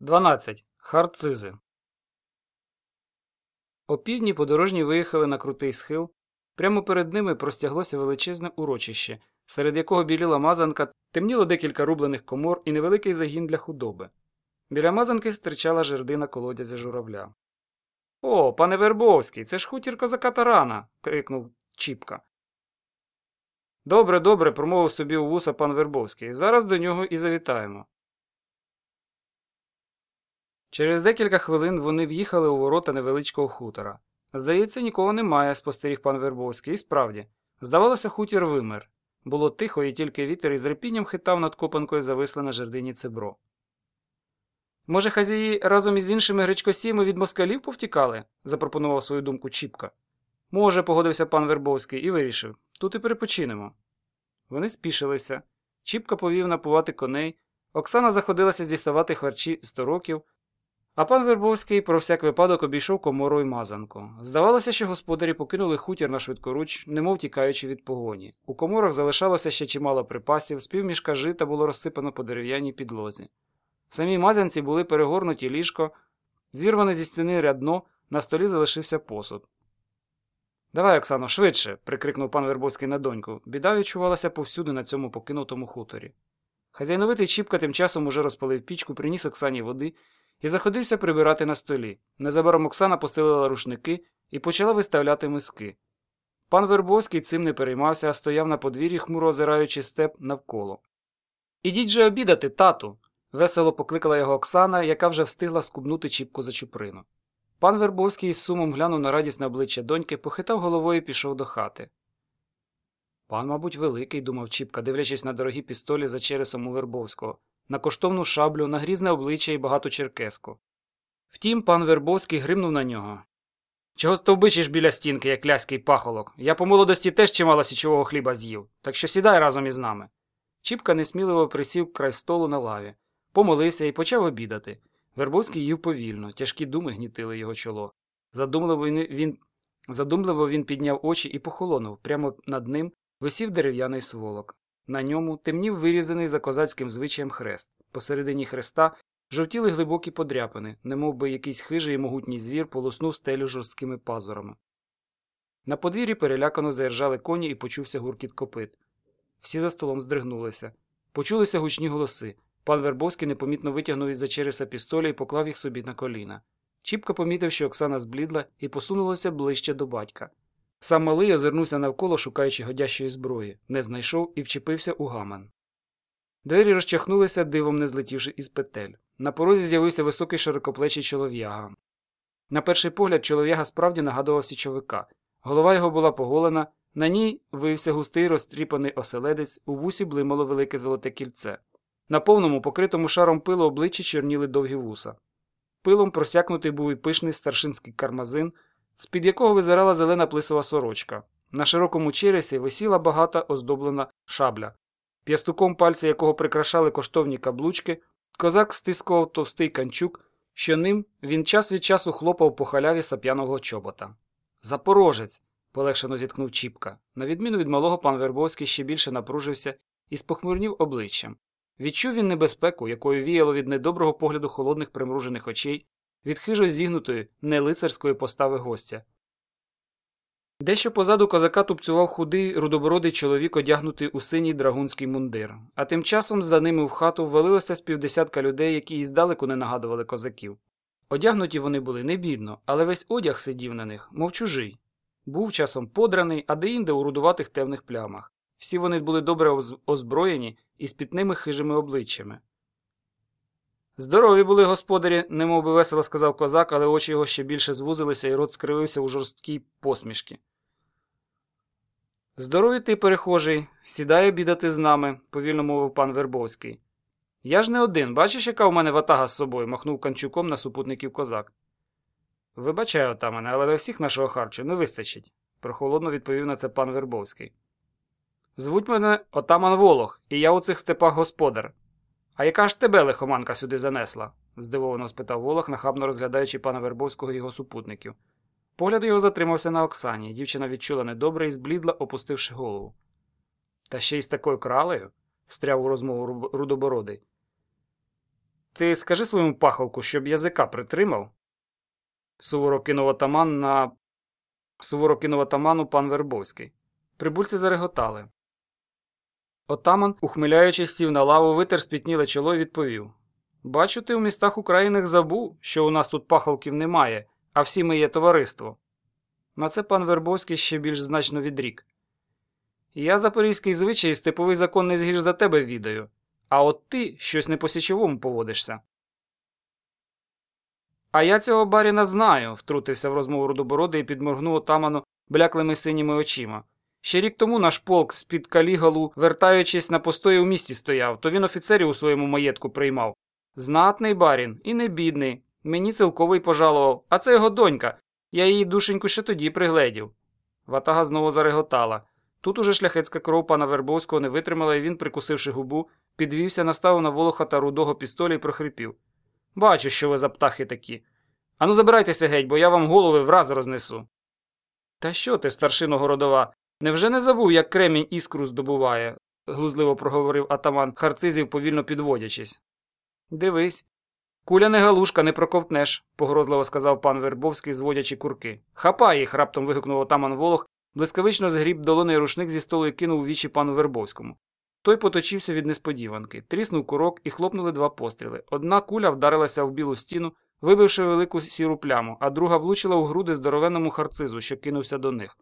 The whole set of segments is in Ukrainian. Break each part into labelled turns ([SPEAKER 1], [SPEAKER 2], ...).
[SPEAKER 1] 12. Харцизи. Опівдні подорожні виїхали на крутий схил. Прямо перед ними простяглося величезне урочище, серед якого біліла мазанка, темніло декілька рублених комор і невеликий загін для худоби. Біля мазанки стирчала жердина колодязя журавля. О, пане Вербовський, це ж хутір козака Тарана. крикнув Чіпка. Добре, добре, промовив собі у вуса пан Вербовський. Зараз до нього і завітаємо. Через декілька хвилин вони в'їхали у ворота невеличкого хутора. Здається, нікого немає, спостеріг пан Вербовський, і справді. Здавалося, хутір вимер. Було тихо, і тільки вітер із репінням хитав над копанкою зависле на жердині цебро. Може, хазяї разом із іншими гречкосіями від москалів повтікали? запропонував свою думку Чіпка. Може, погодився пан Вербовський і вирішив тут і перепочинемо. Вони спішилися. Чіпка повів напувати коней. Оксана заходилася діставати харчі сто років. А пан Вербовський про всяк випадок обійшов комору й мазанку. Здавалося, що господарі покинули хутір на швидкоруч, немов тікаючи від погоні. У коморах залишалося ще чимало припасів, з півмішка жита було розсипано по дерев'яній підлозі. Самій мазанці були перегорнуті ліжко, зірване зі стіни рядно, на столі залишився посуд. Давай, Оксано, швидше. прикрикнув пан Вербовський на доньку. Біда відчувалася повсюди на цьому покинутому хуторі. Хазяйновитий Чіпка тим часом уже розпалив пічку, приніс Оксані води і заходився прибирати на столі. Незабаром Оксана постелила рушники і почала виставляти миски. Пан Вербовський цим не переймався, а стояв на подвір'ї, хмуро озираючи степ навколо. Ідіть же обідати, тату. весело покликала його Оксана, яка вже встигла скубнути Чіпку за чуприну. Пан Вербовський із сумом глянув на радісне обличчя доньки, похитав головою і пішов до хати. Пан, мабуть, великий, думав Чіпка, дивлячись на дорогі пістолі за чересом у Вербовського на коштовну шаблю, на грізне обличчя і багату черкеску. Втім, пан Вербовський гримнув на нього. Чого стовбичиш біля стінки, як ляський пахолок? Я по молодості теж чимало січового хліба з'їв, так що сідай разом із нами. Чіпка несміливо присів край столу на лаві, помолився і почав обідати. Вербовський їв повільно, тяжкі думи гнітили його чоло. Задумливо він задумливо він підняв очі і похолонув. Прямо над ним висів дерев'яний сволок. На ньому темнів вирізаний за козацьким звичаєм хрест. Посередині хреста жовтіли глибокі подряпини, немов би якийсь хижий і могутній звір полоснув стелю жорсткими пазурами. На подвір'ї перелякано заіржали коні і почувся гуркіт копит. Всі за столом здригнулися. Почулися гучні голоси. Пан Вербовський непомітно витягнув із за череса пістоля і поклав їх собі на коліна. Чіпка помітив, що Оксана зблідла і посунулася ближче до батька. Сам малий озирнувся навколо, шукаючи годящої зброї, не знайшов і вчепився у гаман. Двері розчахнулися, дивом не злетівши із петель. На порозі з'явився високий широкоплечий чолов'яга. На перший погляд, чолов'яга справді нагадував січовика. Голова його була поголена, на ній вився густий розтріпаний оселедець, у вусі блимало велике золоте кільце. На повному, покритому шаром пилу обличчі чорніли довгі вуса. Пилом просякнутий був і пишний старшинський кармазин, з-під якого визирала зелена плисова сорочка. На широкому чересі висіла багата оздоблена шабля, п'ястуком пальця якого прикрашали коштовні каблучки, козак стискував товстий канчук, що ним він час від часу хлопав по халяві сап'яного чобота. Запорожець. полегшено зіткнув Чіпка. На відміну від малого пан Вербовський ще більше напружився і спохмурнів обличчям. Відчув він небезпеку, якою віяло від недоброго погляду холодних примружених очей, від хижо зігнутої, нелицарської постави гостя. Дещо позаду козака тупцював худий рудобородий чоловік, одягнутий у синій драгунський мундир, а тим часом за ними в хату ввалилося з півдесятка людей, які і здалеку не нагадували козаків. Одягнуті вони були не бідно, але весь одяг сидів на них, мов чужий. Був часом подраний, а деінде у рудуватих темних плямах. Всі вони були добре озброєні і з пітними хижими обличчями. Здорові були господарі, немов би весело сказав козак, але очі його ще більше звузилися і рот скривився у жорсткій посмішки. Здорові ти, перехожий, сідай обідати з нами, повільно мовив пан Вербовський. Я ж не один, бачиш, яка у мене ватага з собою, махнув канчуком на супутників козак. Вибачаю, отамане, але на всіх нашого харчу не вистачить, прохолодно відповів на це пан Вербовський. Звуть мене отаман Волох, і я у цих степах господар. А яка ж тебе лихоманка сюди занесла? здивовано спитав Волох, нахабно розглядаючи пана Вербовського і його супутників. Погляд його затримався на Оксані. Дівчина відчула недобре і зблідла, опустивши голову. Та ще й з такою кралею? встряв у розмову Рудобородий. Ти скажи своєму пахолку, щоб язика притримав. Суворо кинув отаман на. Суворо кинув отаману пан Вербовський. Прибульці зареготали. Отаман, ухмиляючись, сів на лаву, витер спітніле чоло і відповів Бачу, ти в містах Українах забув, що у нас тут пахолків немає, а всі ми є товариство. На це пан Вербовський ще більш значно відрік. Я запорізький звичай і степовий закон не згірш за тебе відаю, а от ти щось не по січовому поводишся. А я цього баріна знаю, втрутився в розмову Рудобороди і підморгнув отаману бляклими синіми очима. Ще рік тому наш полк з-під калігалу, вертаючись на постої у місті стояв, то він офіцерів у своєму маєтку приймав. Знатний барін і не бідний. Мені цілковий пожалував, а це його донька. Я її душеньку ще тоді пригледів. Ватага знову зареготала. Тут уже шляхетська кров пана Вербовського не витримала, і він, прикусивши губу, підвівся, наставив на волоха та рудого пістоля і прохрипів. Бачу, що ви за птахи такі. Ану, забирайтеся геть, бо я вам голови враз рознесу. Та що ти, старшино городова? Невже не забув, як кремінь іскру здобуває? глузливо проговорив атаман Харцизів, повільно підводячись. Дивись. Куля не галушка, не проковтнеш, погрозливо сказав пан Вербовський, зводячи курки. Хапай їх, раптом вигукнув отаман Волох, блискавично згріб долоний рушник зі столу і кинув у вічі пану Вербовському. Той поточився від несподіванки, тріснув курок і хлопнули два постріли. Одна куля вдарилася в білу стіну, вибивши велику сіру пляму, а друга влучила у груди здоровенному харцизу, що кинувся до них.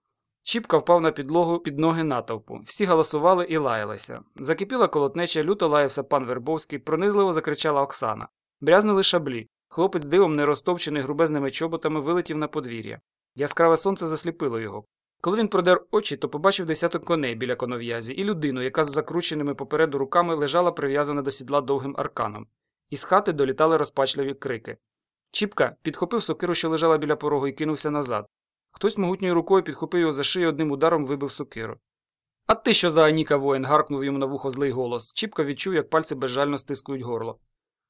[SPEAKER 1] Чіпка впав на підлогу під ноги натовпу. Всі галасували і лаялися. Закипіла колотнеча, люто лаявся пан Вербовський, пронизливо закричала Оксана. Брязнули шаблі. Хлопець дивом, не розтовчений грубезними чоботами, вилетів на подвір'я. Яскраве сонце засліпило його. Коли він продер очі, то побачив десяток коней біля конов'язі і людину, яка з закрученими попереду руками лежала прив'язана до сідла довгим арканом. Із хати долітали розпачливі крики. Чіпка підхопив сокиру, що лежала біля порогу, і кинувся назад. Хтось могутньою рукою підхопив його за шию одним ударом вибив сокиру. А ти що за Аніка воїн? гаркнув йому на вухо злий голос. Чіпка відчув, як пальці безжально стискують горло.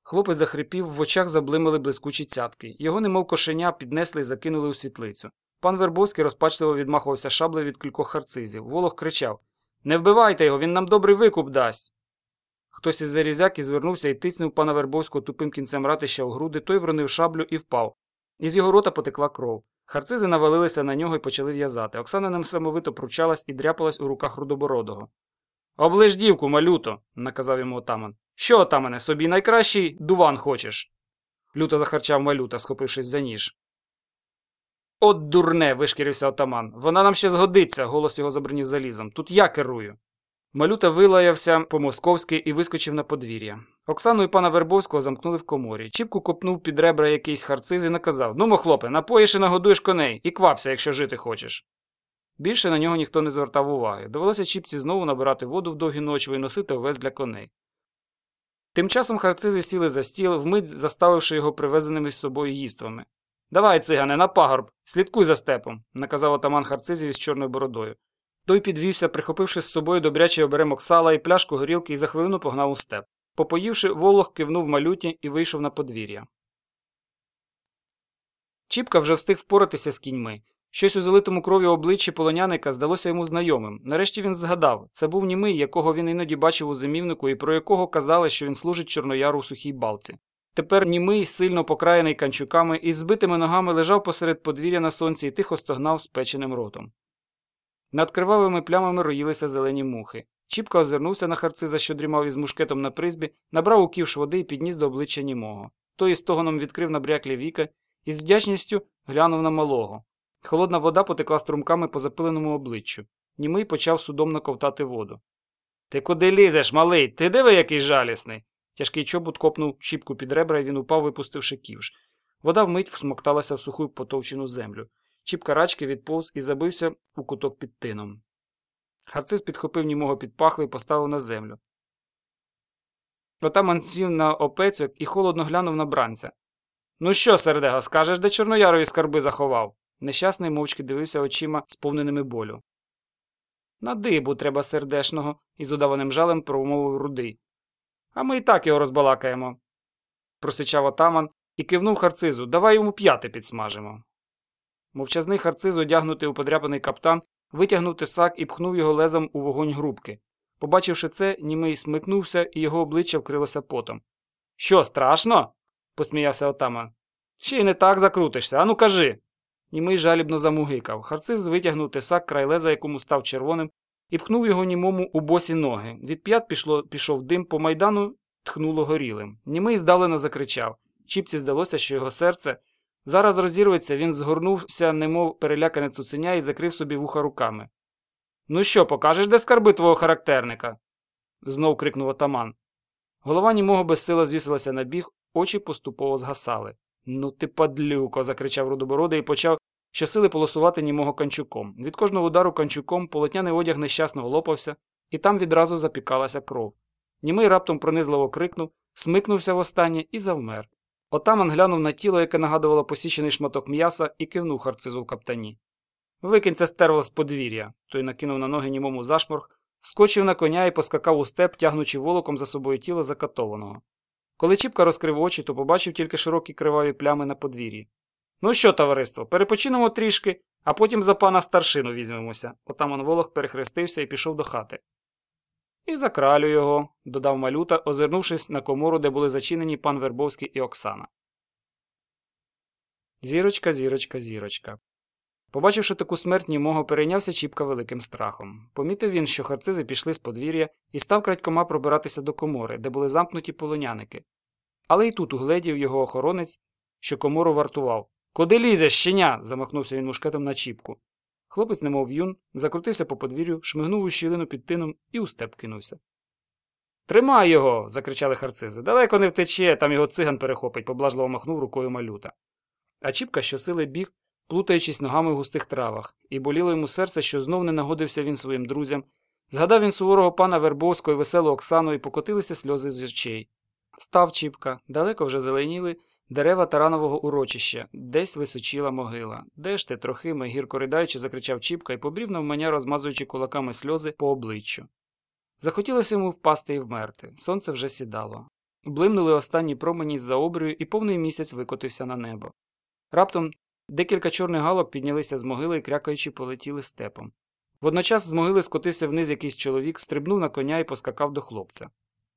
[SPEAKER 1] Хлопець захрипів, в очах заблимали блискучі цятки. Його, немов кошеня, піднесли і закинули у світлицю. Пан Вербовський розпачливо відмахувався шаблею від кількох харцизів. Волох кричав Не вбивайте його, він нам добрий викуп дасть. Хтось із зарізяки звернувся і тицнув пана Вербовського тупим кінцем ратища у груди, той вронив шаблю і впав. Із його рота потекла кров. Харцизи навалилися на нього і почали в'язати. Оксана несамовито пручалась і дряпалась у руках рудобородого. Оближ дівку, малюто, наказав йому отаман. Що, отамане, собі найкращий дуван хочеш? люто захарчав малюта, схопившись за ніж. От дурне. вишкірився отаман. Вона нам ще згодиться, голос його забринів залізом. Тут я керую. Малюта вилаявся по московськи і вискочив на подвір'я. Оксану і пана Вербовського замкнули в коморі. Чіпку копнув під ребра якийсь харциз і наказав Ну, хлопе, напоїш і нагодуєш коней, і квапся, якщо жити хочеш. Більше на нього ніхто не звертав уваги. Довелося Чіпці знову набирати воду в довгі ночі і носити овес для коней. Тим часом харцизи сіли за стіл, вмить заставивши його привезеними з собою їствами. Давай, цигане, на пагорб, слідкуй за степом, наказав отаман харцизів із чорною бородою. Той підвівся, прихопивши з собою добрячий оберемок сала і пляшку горілки, і за хвилину погнав у степ. Попоївши, волох кивнув малюті і вийшов на подвір'я. Чіпка вже встиг впоратися з кіньми. Щось у залитому кров'ю обличчі полоняника здалося йому знайомим. Нарешті він згадав це був німий, якого він іноді бачив у зимівнику і про якого казали, що він служить Чорнояру у сухій балці. Тепер німий, сильно покраєний канчуками і збитими ногами лежав посеред подвір'я на сонці і тихо стогнав спеченим ротом. Над кривавими плямами роїлися зелені мухи. Чіпка озирнувся на харциза, що дрімав із мушкетом на призбі, набрав у ківш води і підніс до обличчя німого. Той із стогоном відкрив набряклі віка і з вдячністю глянув на малого. Холодна вода потекла струмками по запиленому обличчю. Німий почав судомно ковтати воду. Ти куди лізеш, малий? Ти диви, який жалісний. Тяжкий чобут копнув чіпку під ребра, і він упав, випустивши ківш. Вода вмить всмокталася в суху потовчену землю. Чіпка рачки відповз і забився у куток під тином. Харциз підхопив німого під паху і поставив на землю. Отаман сів на опецьок і холодно глянув на бранця. Ну що, сердега, скажеш, де Чорноярові скарби заховав? Нещасний мовчки дивився очима, сповненими болю. На дибу треба сердешного, із удаваним жалем промовив рудий. А ми і так його розбалакаємо. просичав отаман і кивнув харцизу. Давай йому п'яти підсмажимо. Мовчазний харциз, одягнутий у подряпаний каптан, витягнув тисак і пхнув його лезом у вогонь грубки. Побачивши це, німий смикнувся, і його обличчя вкрилося потом. Що, страшно? посміявся отаман. Ще й не так закрутишся, ану кажи. Німий жалібно замугикав. Харциз витягнув тесак, край леза, якому став червоним, і пхнув його німому у босі ноги. Від п'ят пішло, пішов дим, по майдану тхнуло горілим. Німий здалено закричав. Чіпці здалося, що його серце зараз розірветься, він згорнувся, немов перелякане цуценя, і закрив собі вуха руками. Ну що, покажеш, де скарби твого характерника? знов крикнув отаман. Голова німого безсила звісилася на біг, очі поступово згасали. Ну ти падлюко. закричав рудобородий і почав щосили полосувати німого канчуком. Від кожного удару канчуком полотняний одяг нещасно лопався, і там відразу запікалася кров. Німий раптом пронизливо крикнув, смикнувся востаннє і завмер. Отаман глянув на тіло, яке нагадувало посічений шматок м'яса, і кивнув харцизу в каптані. Викинь це стерво з подвір'я. Той накинув на ноги німому зашморг, скочив на коня і поскакав у степ, тягнучи волоком за собою тіло закатованого. Коли Чіпка розкрив очі, то побачив тільки широкі криваві плями на подвір'ї. Ну що, товариство, перепочинемо трішки, а потім за пана старшину візьмемося. Отаман Волох перехрестився і пішов до хати. І закралю його, додав малюта, озирнувшись на комору, де були зачинені пан Вербовський і Оксана. Зірочка, зірочка, зірочка. Побачивши таку смерть німого, перейнявся Чіпка великим страхом. Помітив він, що харцизи пішли з подвір'я і став крадькома пробиратися до комори, де були замкнуті полоняники. Але й тут угледів його охоронець, що комору вартував. Куди лізеш, щеня? замахнувся він мушкетом на Чіпку. Хлопець, немов юн, закрутився по подвір'ю, шмигнув у щілину під тином і у степ кинувся. Тримай його. закричали харцизи. Далеко не втече, там його циган перехопить, поблажливо махнув рукою малюта. А Чіпка щосили біг, плутаючись ногами в густих травах, і боліло йому серце, що знов не нагодився він своїм друзям. Згадав він суворого пана Вербовського і веселу Оксану, і покотилися сльози з очей. Став Чіпка, далеко вже зеленіли дерева таранового урочища, десь височіла могила. Де ж ти, трохиме, гірко ридаючи, закричав Чіпка і побрів навмання, розмазуючи кулаками сльози по обличчю. Захотілося йому впасти і вмерти. Сонце вже сідало. Блимнули останні промені з-за обрію, і повний місяць викотився на небо. Раптом декілька чорних галок піднялися з могили і крякаючи полетіли степом. Водночас з могили скотився вниз якийсь чоловік, стрибнув на коня і поскакав до хлопця.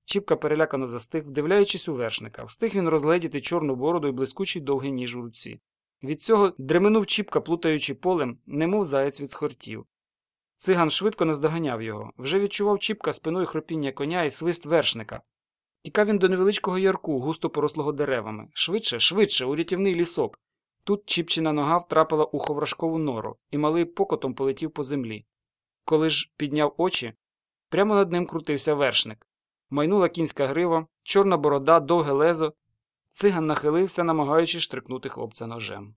[SPEAKER 1] Чіпка перелякано застиг, вдивляючись у вершника. Встиг він розгледіти чорну бороду і блискучий довгий ніж у руці. Від цього дременув Чіпка, плутаючи полем, немов заєць від схортів. Циган швидко наздоганяв його. Вже відчував Чіпка спиною хропіння коня і свист вершника. Тікав він до невеличкого ярку, густо порослого деревами. Швидше, швидше, у рятівний лісок. Тут Чіпчина нога втрапила у ховрашкову нору, і малий покотом полетів по землі. Коли ж підняв очі, прямо над ним крутився вершник. Майнула кінська грива, чорна борода, довге лезо. Циган нахилився, намагаючись штрикнути хлопця ножем.